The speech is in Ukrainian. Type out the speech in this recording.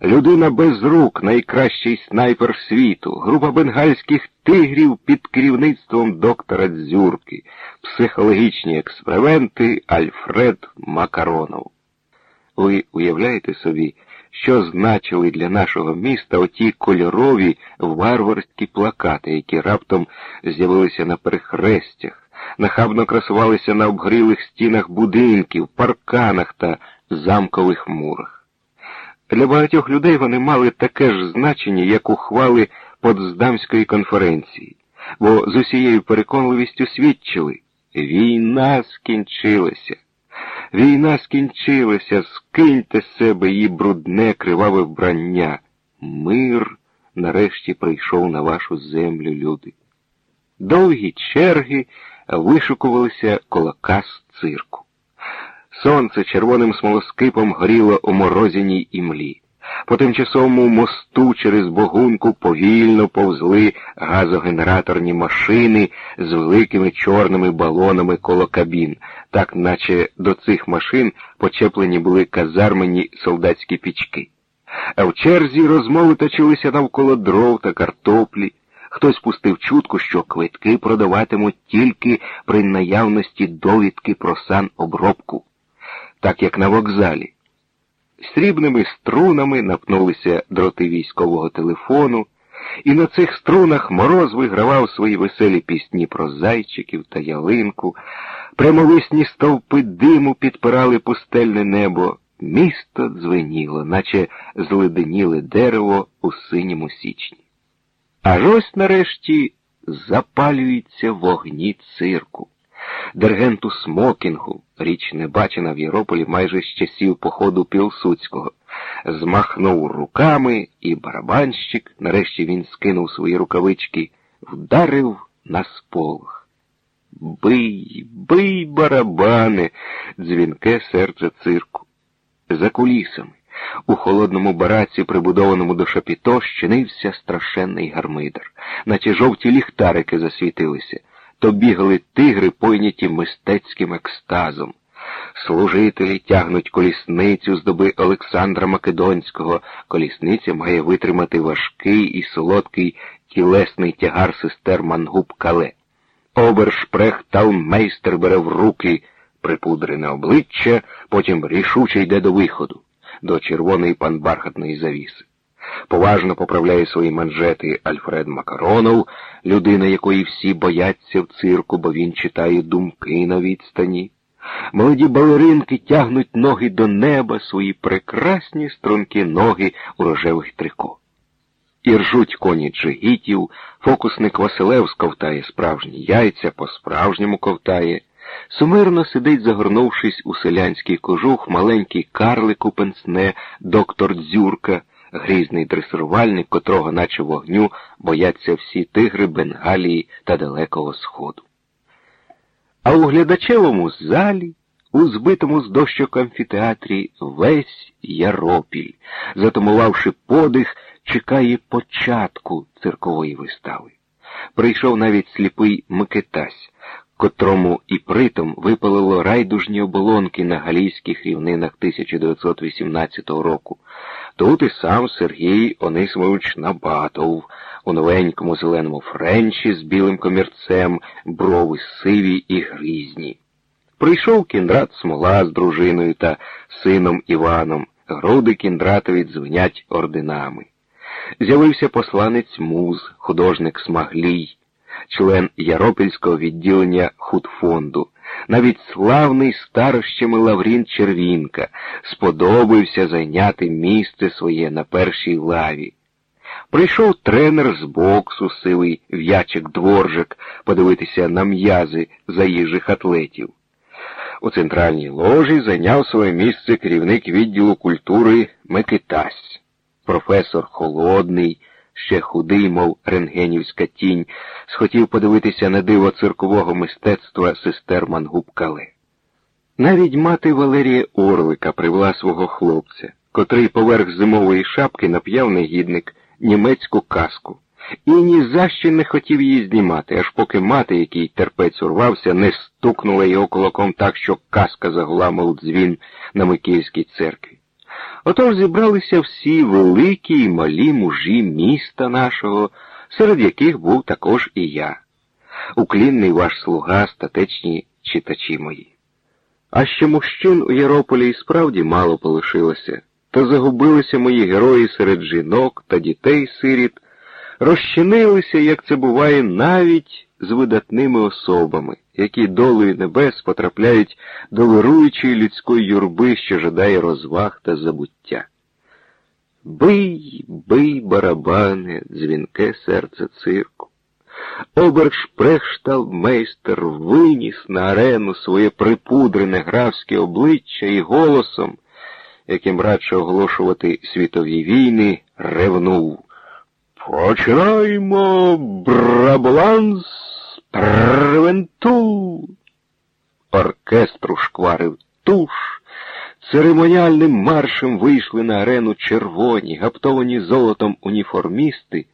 людина без рук, найкращий снайпер світу, група бенгальських тигрів під керівництвом доктора Дзюрки, психологічні експерименти Альфред Макаронов. Ви уявляєте собі, що значили для нашого міста оті кольорові варварські плакати, які раптом з'явилися на перехрестях, нахабно красувалися на обгрілих стінах будинків, парканах та замкових мурах. Для багатьох людей вони мали таке ж значення, як ухвали Потсдамської конференції, бо з усією переконливістю свідчили війна скінчилася. Війна скінчилася, скиньте з себе її брудне, криваве вбрання. Мир нарешті прийшов на вашу землю, люди. Довгі черги вишукувалися коло кас цирку. Сонце червоним смолоскипом горіло у морозяній імлі. По тимчасовому мосту через богунку повільно повзли газогенераторні машини з великими чорними балонами коло кабін, так наче до цих машин почеплені були казармені солдатські пічки. А в черзі розмови точилися навколо дров та картоплі. Хтось пустив чутку, що квитки продаватимуть тільки при наявності довідки про санобробку, так як на вокзалі. Срібними струнами напнулися дроти військового телефону, і на цих струнах мороз вигравав свої веселі пісні про зайчиків та ялинку, прямовисні стовпи диму підпирали пустельне небо, місто дзвеніло, наче зледеніле дерево у синьому січні. Аж ось нарешті запалюються вогні цирку. Дергенту смокінгу, річ не бачена в Єрополі майже з часів походу Пілсуцького, змахнув руками, і барабанщик, нарешті він скинув свої рукавички, вдарив на сполох. Бий, бий, барабани, дзвінке серце цирку. За кулісами. У холодному бараці, прибудованому до шапіто, щинився страшенний гармидар, наче жовті ліхтарики засвітилися то бігали тигри, пойняті мистецьким екстазом. Служителі тягнуть колісницю з доби Олександра Македонського. Колісниця має витримати важкий і солодкий тілесний тягар сестер Мангуб Кале. Обершпрехталмейстер бере в руки припудрене обличчя, потім рішуче йде до виходу, до червоної панбархатної завіси поважно поправляє свої манжети Альфред Макаронов, людина, якої всі бояться в цирку, бо він читає думки на відстані. Молоді балеринки тягнуть ноги до неба, свої прекрасні стрункі ноги у рожевих трико. І ржуть коні джигітів, фокусник Василев сковтає справжні яйця, по-справжньому ковтає. Сумирно сидить, загорнувшись у селянський кожух, маленький карлик у пенсне, доктор Дзюрка, грізний дресирувальник, котрого, наче вогню, бояться всі тигри Бенгалії та Далекого Сходу. А у глядачевому залі, у збитому з дощок амфітеатрі, весь Яропіль, затумувавши подих, чекає початку циркової вистави. Прийшов навіть сліпий Микитась, котрому і притом випалило райдужні оболонки на галійських рівнинах 1918 року. Тут і сам Сергій Онисимович Набатов у новенькому зеленому френчі з білим комірцем, брови сиві і грізні. Прийшов кіндрат Смола з дружиною та сином Іваном, груди кіндратові дзвенять орденами. З'явився посланець муз, художник Смаглій, член Яропільського відділення худфонду. Навіть славний старощами Лаврін Червінка сподобався зайняти місце своє на першій лаві. Прийшов тренер з боксу, сивий в'ячик дворжик, подивитися на м'язи заїжджих атлетів. У центральній ложі зайняв своє місце керівник відділу культури Микитась, професор Холодний ще худий, мов рентгенівська тінь, схотів подивитися на диво циркового мистецтва сестер Мангубкале. Навіть мати Валерія Орлика привела свого хлопця, котрий поверх зимової шапки нап'яв негідник німецьку казку, і ні за що не хотів її знімати, аж поки мати, який терпець урвався, не стукнула його кулаком так, що казка загула, мов дзвін на Микільській церкві. Отож зібралися всі великі і малі мужі міста нашого, серед яких був також і я. Уклінний ваш слуга, статечні читачі мої. А ще мужчин у Єрополі і справді мало полишилося, та загубилися мої герої серед жінок та дітей сиріт, розчинилися, як це буває, навіть з видатними особами, які долею небес потрапляють до вируючої людської юрби, що жадає розваг та забуття. Бий, бий, барабане, дзвінке серце цирку. Обершпрехшталмейстер виніс на арену своє припудрене графське обличчя і голосом, яким радше оголошувати світові війни, ревнув. Починаємо браболанс превенту. Оркестру шкварив туш. Церемоніальним маршем вийшли на арену червоні, гаптовані золотом уніформісти